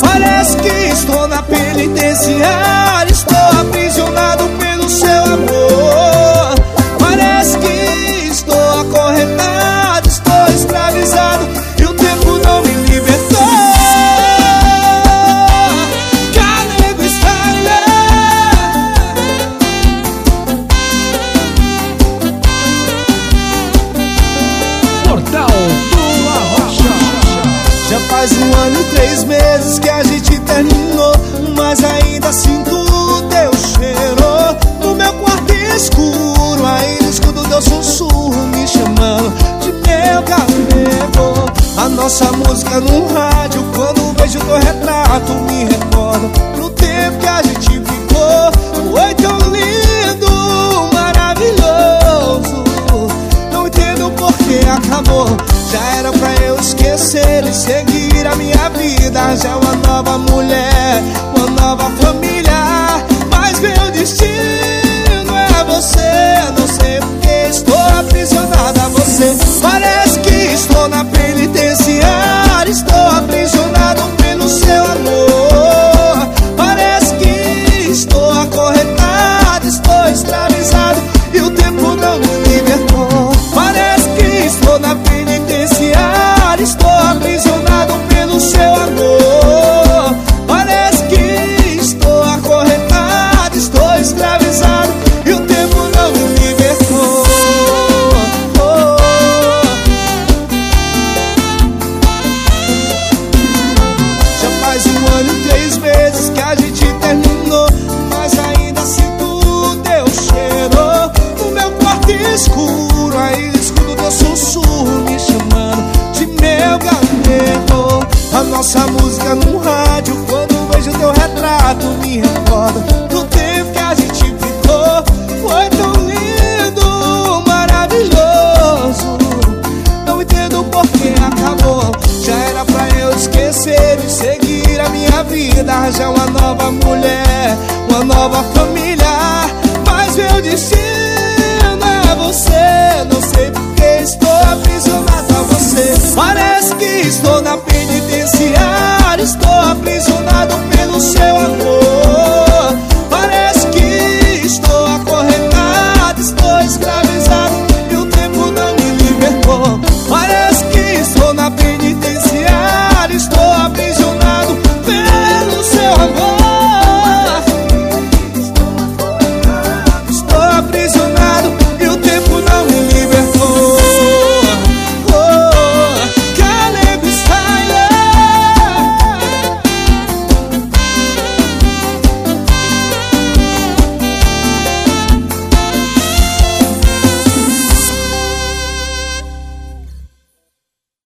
Parece que estou na penitenciária faz um ano e três meses que a gente terminou Mas ainda sinto o teu cheiro. No meu quarto escuro Ainda escuto teu sussurro me chamando De meu caminho A nossa música no rádio Quando vejo teu retrato me recorda Do tempo que a gente ficou. Foi tão lindo, maravilhoso. Não entendo por que acabou. Já era pra eu esquecer e seguir minha vida. Já é uma nova meses que a gente terminou Mas ainda sinto o teu cheiro. No meu quarto escuro Ainda escuto teu sussurro me chamando De meu gabinete A nossa música no rádio Quando vejo teu retrato me recorda Do tempo que a gente ficou. Foi tão lindo, maravilhoso. Não entendo por que acabou. Já era pra eu esquecer e seguir a minha vida Já uma nova mulher, uma nova família. Mas meu destino é você Não sei por que estou